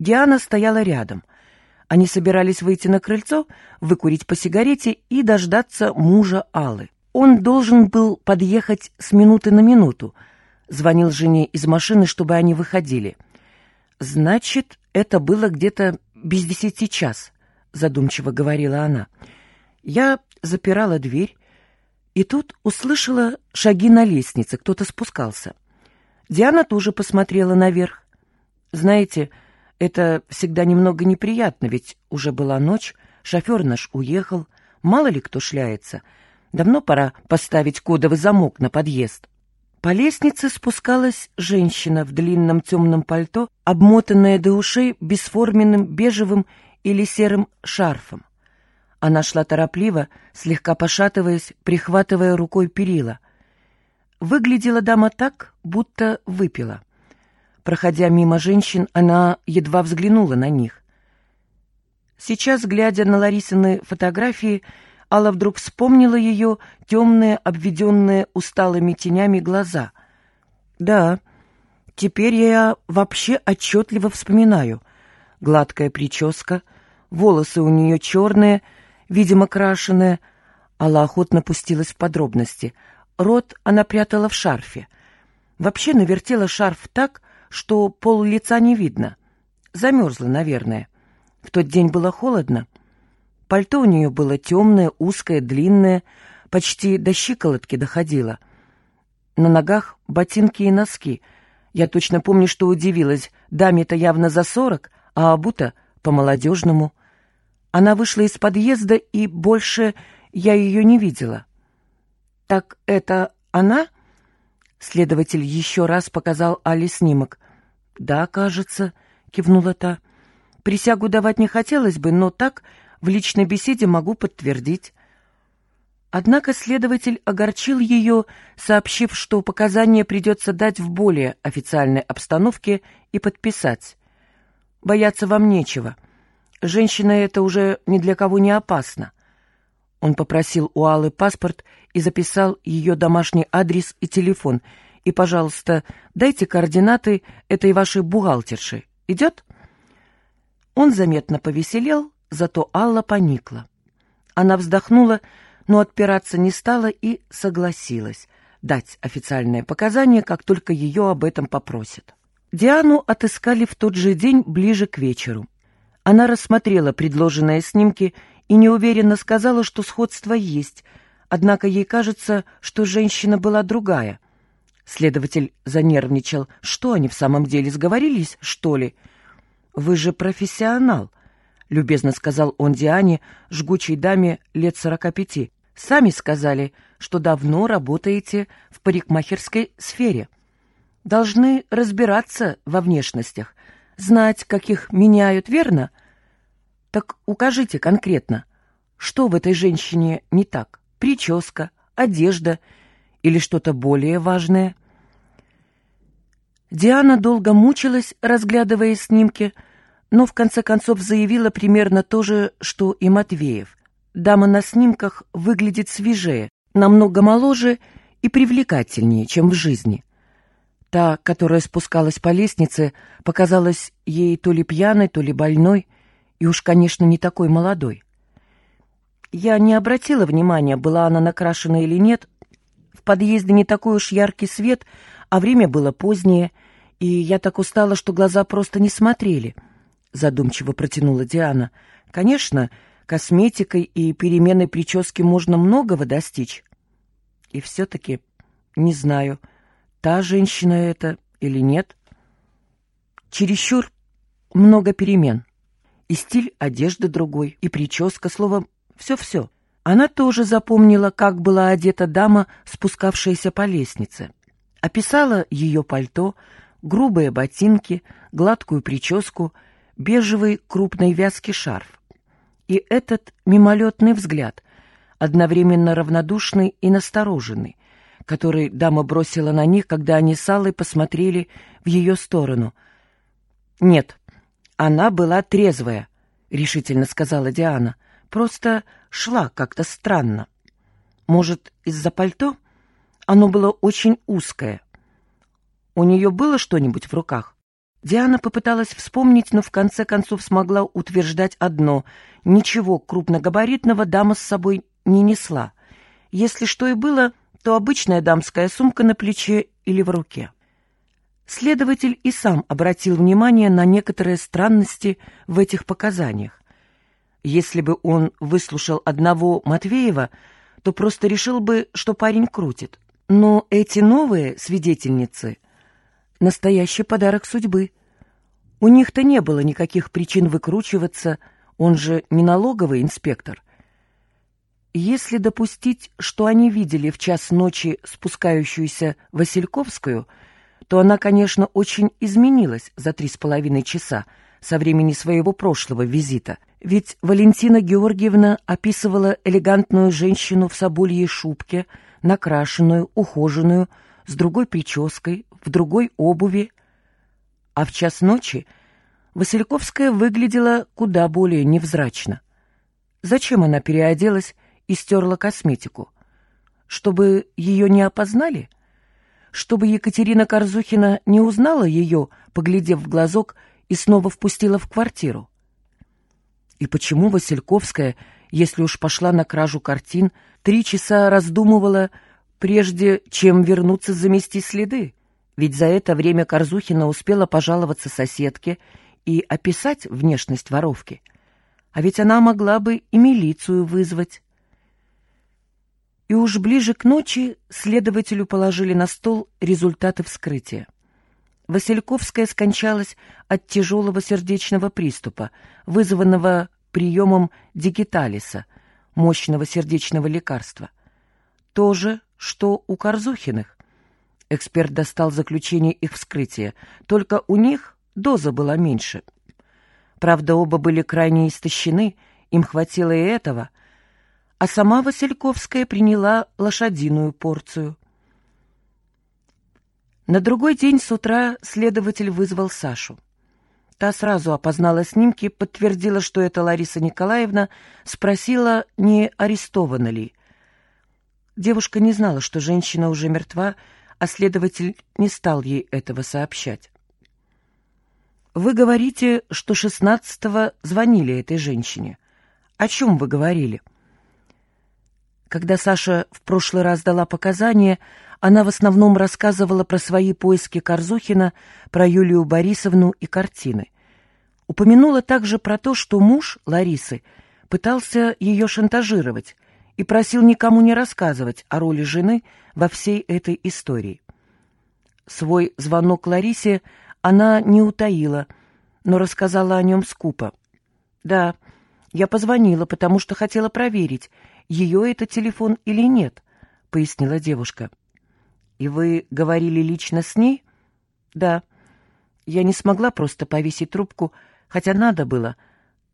Диана стояла рядом. Они собирались выйти на крыльцо, выкурить по сигарете и дождаться мужа Аллы. Он должен был подъехать с минуты на минуту. Звонил жене из машины, чтобы они выходили. «Значит, это было где-то без десяти час», — задумчиво говорила она. «Я запирала дверь, и тут услышала шаги на лестнице, кто-то спускался. Диана тоже посмотрела наверх. Знаете, это всегда немного неприятно, ведь уже была ночь, шофер наш уехал, мало ли кто шляется. Давно пора поставить кодовый замок на подъезд. По лестнице спускалась женщина в длинном темном пальто, обмотанная до ушей бесформенным бежевым или серым шарфом. Она шла торопливо, слегка пошатываясь, прихватывая рукой перила — Выглядела дама так, будто выпила. Проходя мимо женщин, она едва взглянула на них. Сейчас, глядя на Ларисины фотографии, Алла вдруг вспомнила ее темные, обведенные усталыми тенями глаза. Да, теперь я вообще отчетливо вспоминаю. Гладкая прическа, волосы у нее черные, видимо, крашеные. Алла охотно пустилась в подробности — Рот она прятала в шарфе. Вообще навертела шарф так, что пол лица не видно. Замерзла, наверное. В тот день было холодно. Пальто у нее было темное, узкое, длинное, почти до щиколотки доходило. На ногах ботинки и носки. Я точно помню, что удивилась. Даме-то явно за сорок, а обута по-молодежному. Она вышла из подъезда, и больше я ее не видела. «Так это она?» Следователь еще раз показал Али снимок. «Да, кажется», — кивнула та. «Присягу давать не хотелось бы, но так в личной беседе могу подтвердить». Однако следователь огорчил ее, сообщив, что показания придется дать в более официальной обстановке и подписать. «Бояться вам нечего. Женщина эта уже ни для кого не опасна. Он попросил у Аллы паспорт и записал ее домашний адрес и телефон. «И, пожалуйста, дайте координаты этой вашей бухгалтерши. Идет?» Он заметно повеселел, зато Алла поникла. Она вздохнула, но отпираться не стала и согласилась дать официальное показание, как только ее об этом попросят. Диану отыскали в тот же день ближе к вечеру. Она рассмотрела предложенные снимки и неуверенно сказала, что сходство есть, однако ей кажется, что женщина была другая. Следователь занервничал. Что они в самом деле сговорились, что ли? «Вы же профессионал», — любезно сказал он Диане, жгучей даме лет сорока пяти. «Сами сказали, что давно работаете в парикмахерской сфере. Должны разбираться во внешностях, знать, как их меняют, верно?» Так укажите конкретно, что в этой женщине не так? Прическа, одежда или что-то более важное? Диана долго мучилась, разглядывая снимки, но в конце концов заявила примерно то же, что и Матвеев. Дама на снимках выглядит свежее, намного моложе и привлекательнее, чем в жизни. Та, которая спускалась по лестнице, показалась ей то ли пьяной, то ли больной — и уж, конечно, не такой молодой. Я не обратила внимания, была она накрашена или нет. В подъезде не такой уж яркий свет, а время было позднее, и я так устала, что глаза просто не смотрели. Задумчиво протянула Диана. Конечно, косметикой и переменой прически можно многого достичь. И все-таки не знаю, та женщина это или нет. Чересчур много перемен и стиль одежды другой, и прическа, словом, все-все. Она тоже запомнила, как была одета дама, спускавшаяся по лестнице. Описала ее пальто, грубые ботинки, гладкую прическу, бежевый крупный вязкий шарф. И этот мимолетный взгляд, одновременно равнодушный и настороженный, который дама бросила на них, когда они с Аллой посмотрели в ее сторону. Нет, она была трезвая, решительно сказала Диана. Просто шла как-то странно. Может, из-за пальто? Оно было очень узкое. У нее было что-нибудь в руках? Диана попыталась вспомнить, но в конце концов смогла утверждать одно — ничего крупногабаритного дама с собой не несла. Если что и было, то обычная дамская сумка на плече или в руке. Следователь и сам обратил внимание на некоторые странности в этих показаниях. Если бы он выслушал одного Матвеева, то просто решил бы, что парень крутит. Но эти новые свидетельницы — настоящий подарок судьбы. У них-то не было никаких причин выкручиваться, он же не налоговый инспектор. Если допустить, что они видели в час ночи спускающуюся Васильковскую, то она, конечно, очень изменилась за три с половиной часа со времени своего прошлого визита. Ведь Валентина Георгиевна описывала элегантную женщину в собольей шубке, накрашенную, ухоженную, с другой прической, в другой обуви. А в час ночи Васильковская выглядела куда более невзрачно. Зачем она переоделась и стерла косметику? Чтобы ее не опознали? Чтобы Екатерина Корзухина не узнала ее, поглядев в глазок, и снова впустила в квартиру? И почему Васильковская, если уж пошла на кражу картин, три часа раздумывала, прежде чем вернуться замести следы? Ведь за это время Корзухина успела пожаловаться соседке и описать внешность воровки. А ведь она могла бы и милицию вызвать. И уж ближе к ночи следователю положили на стол результаты вскрытия. Васильковская скончалась от тяжелого сердечного приступа, вызванного приемом дигиталиса, мощного сердечного лекарства. То же, что у Корзухиных. Эксперт достал заключение их вскрытия. Только у них доза была меньше. Правда, оба были крайне истощены, им хватило и этого. А сама Васильковская приняла лошадиную порцию. На другой день с утра следователь вызвал Сашу. Та сразу опознала снимки, подтвердила, что это Лариса Николаевна, спросила, не арестована ли. Девушка не знала, что женщина уже мертва, а следователь не стал ей этого сообщать. «Вы говорите, что шестнадцатого звонили этой женщине. О чем вы говорили?» Когда Саша в прошлый раз дала показания, она в основном рассказывала про свои поиски Корзухина, про Юлию Борисовну и картины. Упомянула также про то, что муж Ларисы пытался ее шантажировать — и просил никому не рассказывать о роли жены во всей этой истории. Свой звонок Ларисе она не утаила, но рассказала о нем скупо. «Да, я позвонила, потому что хотела проверить, ее это телефон или нет», — пояснила девушка. «И вы говорили лично с ней?» «Да. Я не смогла просто повесить трубку, хотя надо было».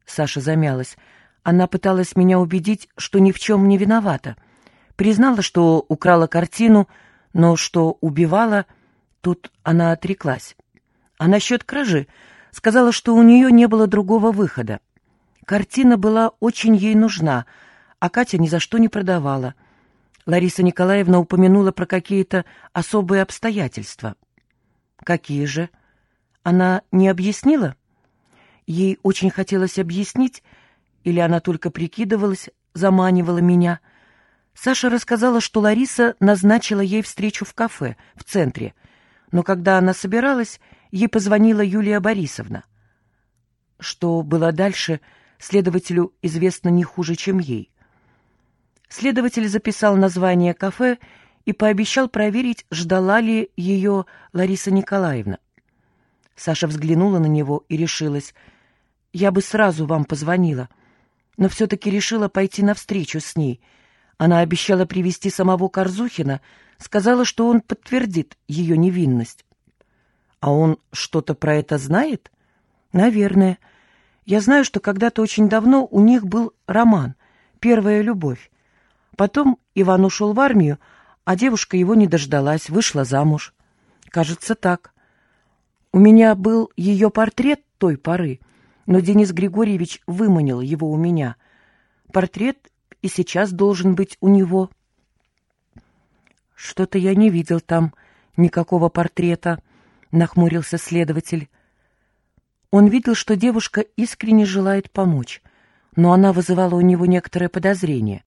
Саша замялась. Она пыталась меня убедить, что ни в чем не виновата. Признала, что украла картину, но что убивала, тут она отреклась. А насчет кражи сказала, что у нее не было другого выхода. Картина была очень ей нужна, а Катя ни за что не продавала. Лариса Николаевна упомянула про какие-то особые обстоятельства. Какие же? Она не объяснила? Ей очень хотелось объяснить, или она только прикидывалась, заманивала меня? Саша рассказала, что Лариса назначила ей встречу в кафе, в центре. Но когда она собиралась, ей позвонила Юлия Борисовна. Что было дальше, следователю известно не хуже, чем ей. Следователь записал название кафе и пообещал проверить, ждала ли ее Лариса Николаевна. Саша взглянула на него и решилась. «Я бы сразу вам позвонила но все-таки решила пойти навстречу с ней. Она обещала привести самого Корзухина, сказала, что он подтвердит ее невинность. А он что-то про это знает? Наверное. Я знаю, что когда-то очень давно у них был роман, первая любовь. Потом Иван ушел в армию, а девушка его не дождалась, вышла замуж. Кажется, так. У меня был ее портрет той поры — но Денис Григорьевич выманил его у меня. Портрет и сейчас должен быть у него. Что-то я не видел там никакого портрета, нахмурился следователь. Он видел, что девушка искренне желает помочь, но она вызывала у него некоторое подозрение.